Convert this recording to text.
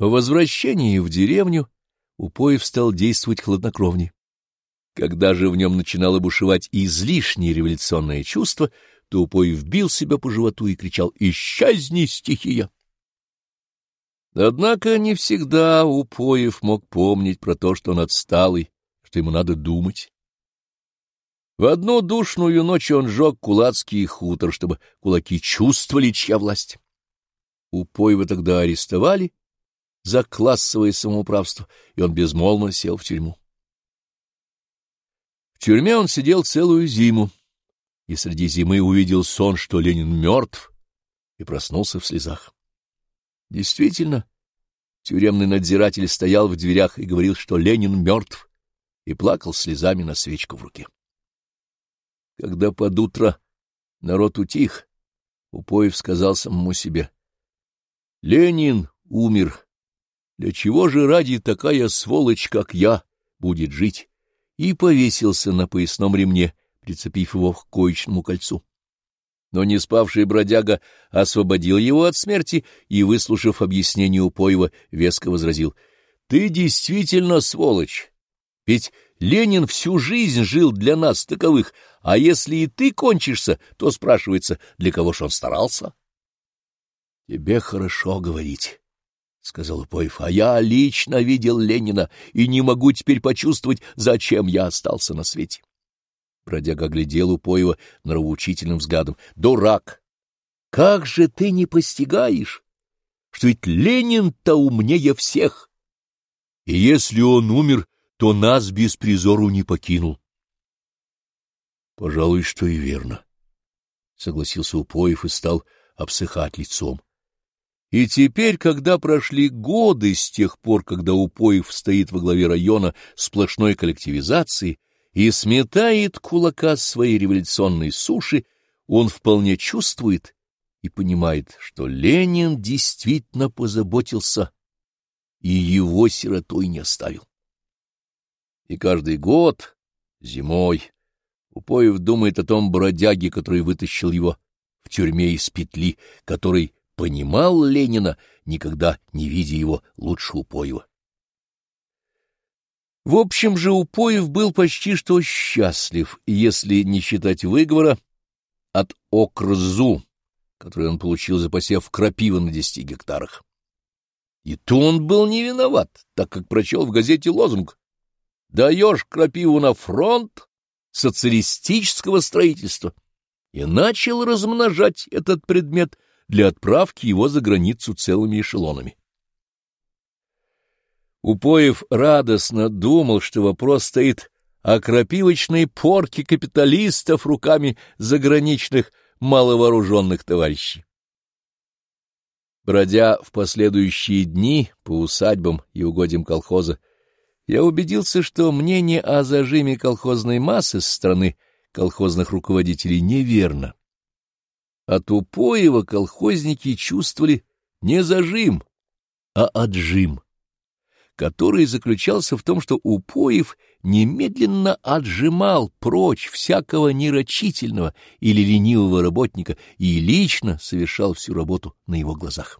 По возвращении в деревню Упоев стал действовать хладнокровнее. Когда же в нем начинало бушевать излишнее революционное чувство, то Упоев бил себя по животу и кричал «Исчезни, стихия!». Однако не всегда Упоев мог помнить про то, что он отсталый, что ему надо думать. В одну душную ночь он жег кулацкий хутор, чтобы кулаки чувствовали, чья власть. Упоева тогда арестовали за классовое самоуправство, и он безмолвно сел в тюрьму. В тюрьме он сидел целую зиму, и среди зимы увидел сон, что Ленин мертв, и проснулся в слезах. Действительно, тюремный надзиратель стоял в дверях и говорил, что Ленин мертв, и плакал слезами на свечку в руке. Когда под утро народ утих, Упоев сказал самому себе, «Ленин умер. Для чего же ради такая сволочь, как я, будет жить?» И повесился на поясном ремне, прицепив его к коечному кольцу. Но не спавший бродяга освободил его от смерти и, выслушав объяснение Упоева, веско возразил, «Ты действительно сволочь, ведь Ленин всю жизнь жил для нас таковых, а если и ты кончишься, то спрашивается, для кого ж он старался?» «Тебе хорошо говорить». — сказал Упоев, — а я лично видел Ленина и не могу теперь почувствовать, зачем я остался на свете. Бродяга глядел Упоева нравоучительным взглядом. — Дурак! Как же ты не постигаешь, что ведь Ленин-то умнее всех! И если он умер, то нас без призору не покинул. — Пожалуй, что и верно, — согласился Упоев и стал обсыхать лицом. И теперь, когда прошли годы с тех пор, когда Упоев стоит во главе района сплошной коллективизации и сметает кулака своей революционной суши, он вполне чувствует и понимает, что Ленин действительно позаботился и его сиротой не оставил. И каждый год, зимой, Упоев думает о том бродяге, который вытащил его в тюрьме из петли, который понимал Ленина, никогда не видя его лучше Упоева. В общем же, Упоев был почти что счастлив, если не считать выговора от Окрзу, который он получил, запасев крапива на десяти гектарах. И то он был не виноват, так как прочел в газете лозунг «Даешь крапиву на фронт социалистического строительства» и начал размножать этот предмет – для отправки его за границу целыми эшелонами. Упоев радостно думал, что вопрос стоит о крапивочной порке капиталистов руками заграничных маловооруженных товарищей. Бродя в последующие дни по усадьбам и угодьям колхоза, я убедился, что мнение о зажиме колхозной массы со стороны колхозных руководителей неверно. От Упоева колхозники чувствовали не зажим, а отжим, который заключался в том, что Упоев немедленно отжимал прочь всякого нерочительного или ленивого работника и лично совершал всю работу на его глазах.